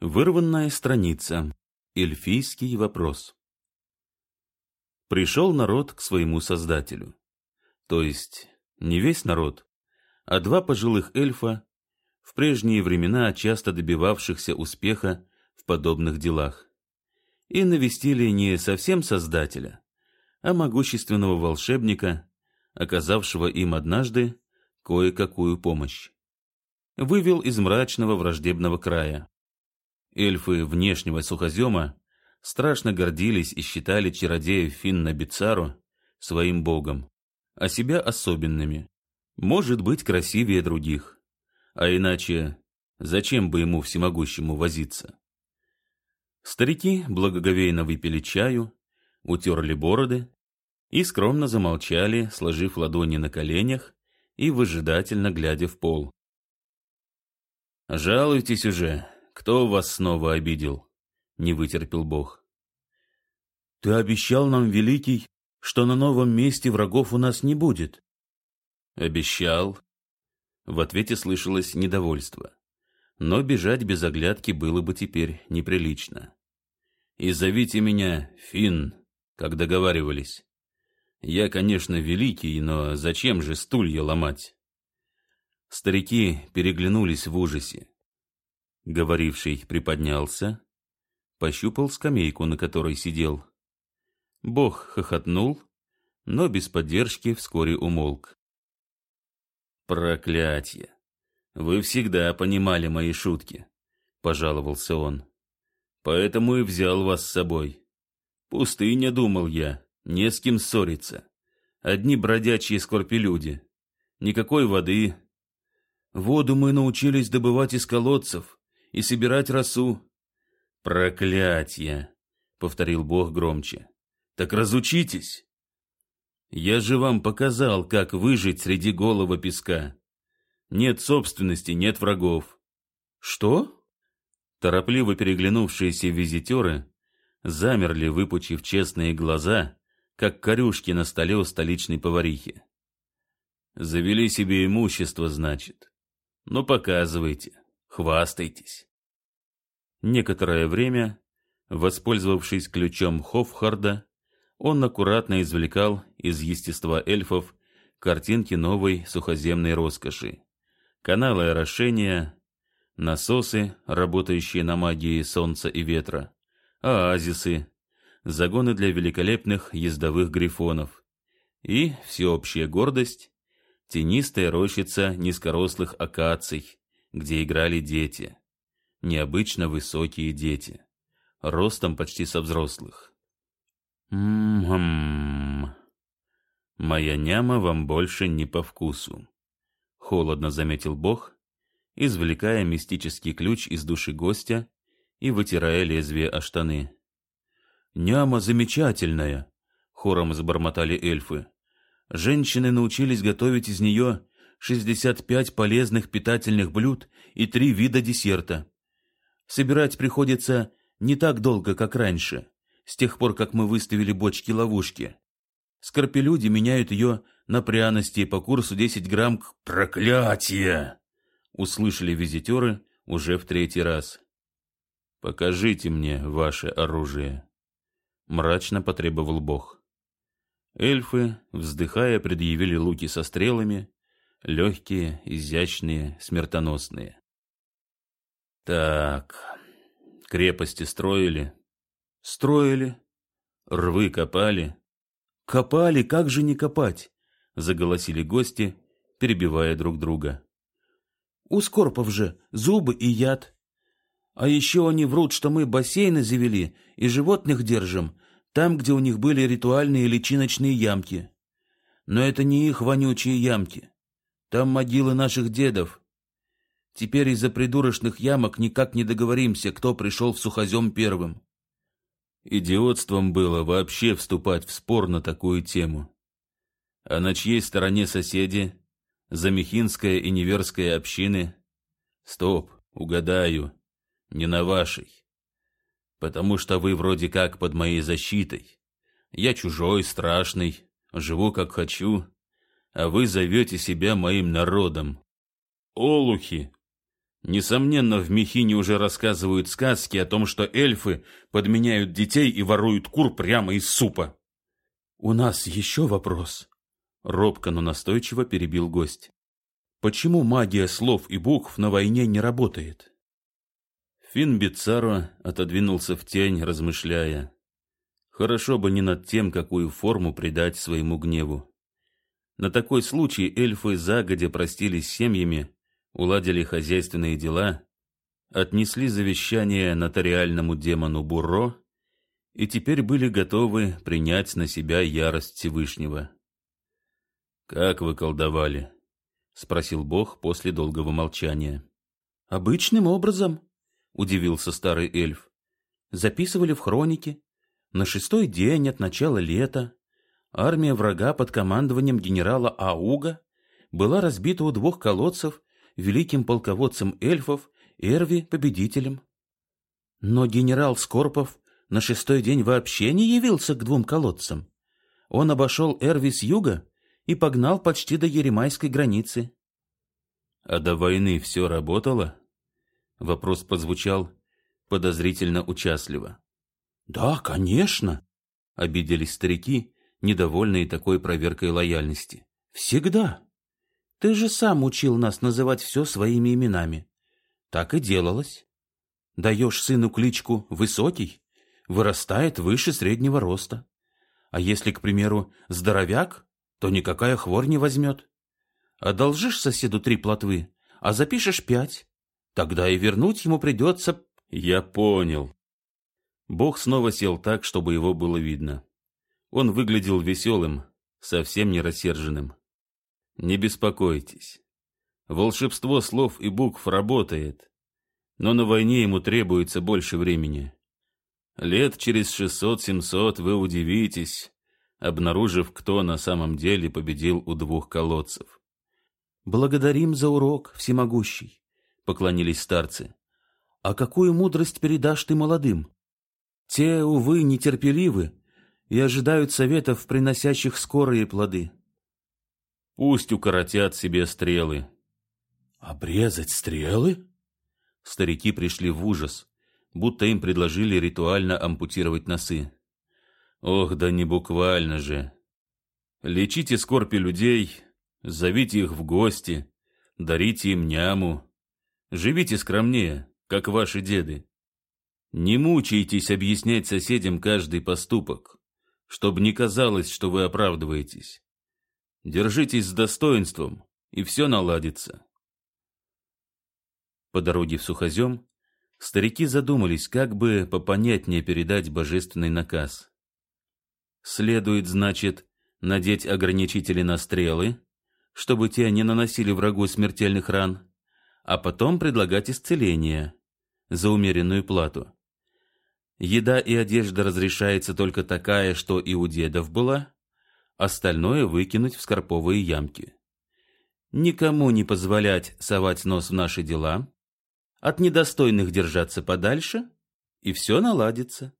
Вырванная страница. Эльфийский вопрос. Пришел народ к своему создателю. То есть не весь народ, а два пожилых эльфа, в прежние времена часто добивавшихся успеха в подобных делах. И навестили не совсем создателя, а могущественного волшебника, оказавшего им однажды кое-какую помощь. Вывел из мрачного враждебного края Эльфы внешнего сухозема страшно гордились и считали чародеев Финна Бицару своим богом, а себя особенными, может быть, красивее других. А иначе зачем бы ему всемогущему возиться? Старики благоговейно выпили чаю, утерли бороды и скромно замолчали, сложив ладони на коленях и выжидательно глядя в пол. «Жалуйтесь уже», кто вас снова обидел? Не вытерпел Бог. Ты обещал нам, великий, что на новом месте врагов у нас не будет. Обещал. В ответе слышалось недовольство. Но бежать без оглядки было бы теперь неприлично. И зовите меня Фин, как договаривались. Я, конечно, великий, но зачем же стулья ломать? Старики переглянулись в ужасе. Говоривший приподнялся, пощупал скамейку, на которой сидел. Бог хохотнул, но без поддержки вскоре умолк. «Проклятье! Вы всегда понимали мои шутки», — пожаловался он. «Поэтому и взял вас с собой. Пустыня, думал я, не с кем ссориться. Одни бродячие скорпелюди. Никакой воды. Воду мы научились добывать из колодцев, и собирать росу. Проклятье, повторил Бог громче. Так разучитесь. Я же вам показал, как выжить среди голого песка. Нет собственности, нет врагов. Что? Торопливо переглянувшиеся визитеры замерли, выпучив честные глаза, как корюшки на столе у столичной поварихи. Завели себе имущество, значит. Ну, показывайте, хвастайтесь. Некоторое время, воспользовавшись ключом Хофхарда, он аккуратно извлекал из естества эльфов картинки новой сухоземной роскоши, каналы орошения, насосы, работающие на магии солнца и ветра, оазисы, загоны для великолепных ездовых грифонов и всеобщая гордость тенистая рощица низкорослых акаций, где играли дети необычно высокие дети, ростом почти со взрослых. «М-м-м, моя няма вам больше не по вкусу», — холодно заметил Бог, извлекая мистический ключ из души гостя и вытирая лезвие о штаны. «Няма замечательная», — хором забормотали эльфы. «Женщины научились готовить из нее шестьдесят пять полезных питательных блюд и три вида десерта. Собирать приходится не так долго, как раньше, с тех пор, как мы выставили бочки-ловушки. Скорпелюди меняют ее на пряности по курсу 10 грамм к проклятие! Услышали визитеры уже в третий раз. Покажите мне ваше оружие, мрачно потребовал Бог. Эльфы, вздыхая, предъявили луки со стрелами, легкие, изящные, смертоносные. Так, крепости строили? Строили. Рвы копали? Копали, как же не копать? Заголосили гости, перебивая друг друга. У скорпов же зубы и яд. А еще они врут, что мы бассейны завели и животных держим, там, где у них были ритуальные личиночные ямки. Но это не их вонючие ямки. Там могилы наших дедов, Теперь из-за придурочных ямок никак не договоримся, кто пришел в сухозем первым. Идиотством было вообще вступать в спор на такую тему. А на чьей стороне соседи? Замехинская и Неверская общины? Стоп, угадаю, не на вашей. Потому что вы вроде как под моей защитой. Я чужой, страшный, живу как хочу, а вы зовете себя моим народом. Олухи, Несомненно, в Мехине уже рассказывают сказки о том, что эльфы подменяют детей и воруют кур прямо из супа. У нас еще вопрос. Робко, но настойчиво перебил гость. Почему магия слов и букв на войне не работает? Фин Бицаро отодвинулся в тень, размышляя. Хорошо бы не над тем, какую форму придать своему гневу. На такой случай эльфы загодя простились с семьями, уладили хозяйственные дела, отнесли завещание нотариальному демону Бурро и теперь были готовы принять на себя ярость Всевышнего. «Как вы колдовали?» — спросил Бог после долгого молчания. «Обычным образом», — удивился старый эльф. «Записывали в хронике. На шестой день от начала лета армия врага под командованием генерала Ауга была разбита у двух колодцев великим полководцем эльфов Эрви победителем. Но генерал Скорпов на шестой день вообще не явился к двум колодцам. Он обошел Эрви с юга и погнал почти до Еремайской границы. А до войны все работало? Вопрос прозвучал подозрительно участливо. Да, конечно, обиделись старики, недовольные такой проверкой лояльности. Всегда. Ты же сам учил нас называть все своими именами. Так и делалось. Даешь сыну кличку «Высокий», вырастает выше среднего роста. А если, к примеру, здоровяк, то никакая хворь не возьмет. Одолжишь соседу три плотвы, а запишешь пять. Тогда и вернуть ему придется... Я понял. Бог снова сел так, чтобы его было видно. Он выглядел веселым, совсем не рассерженным. Не беспокойтесь. Волшебство слов и букв работает, но на войне ему требуется больше времени. Лет через шестьсот-семьсот вы удивитесь, обнаружив, кто на самом деле победил у двух колодцев. «Благодарим за урок, всемогущий», — поклонились старцы. «А какую мудрость передашь ты молодым? Те, увы, нетерпеливы и ожидают советов, приносящих скорые плоды». «Пусть укоротят себе стрелы». «Обрезать стрелы?» Старики пришли в ужас, будто им предложили ритуально ампутировать носы. Ох, да не буквально же. Лечите скорпи людей, зовите их в гости, дарите им няму. Живите скромнее, как ваши деды. Не мучайтесь объяснять соседям каждый поступок, чтобы не казалось, что вы оправдываетесь. Держитесь с достоинством, и все наладится. По дороге в Сухозем старики задумались, как бы попонятнее передать божественный наказ. Следует, значит, надеть ограничители на стрелы, чтобы те не наносили врагу смертельных ран, а потом предлагать исцеление за умеренную плату. Еда и одежда разрешается только такая, что и у дедов была, остальное выкинуть в скорповые ямки. Никому не позволять совать нос в наши дела, от недостойных держаться подальше, и все наладится.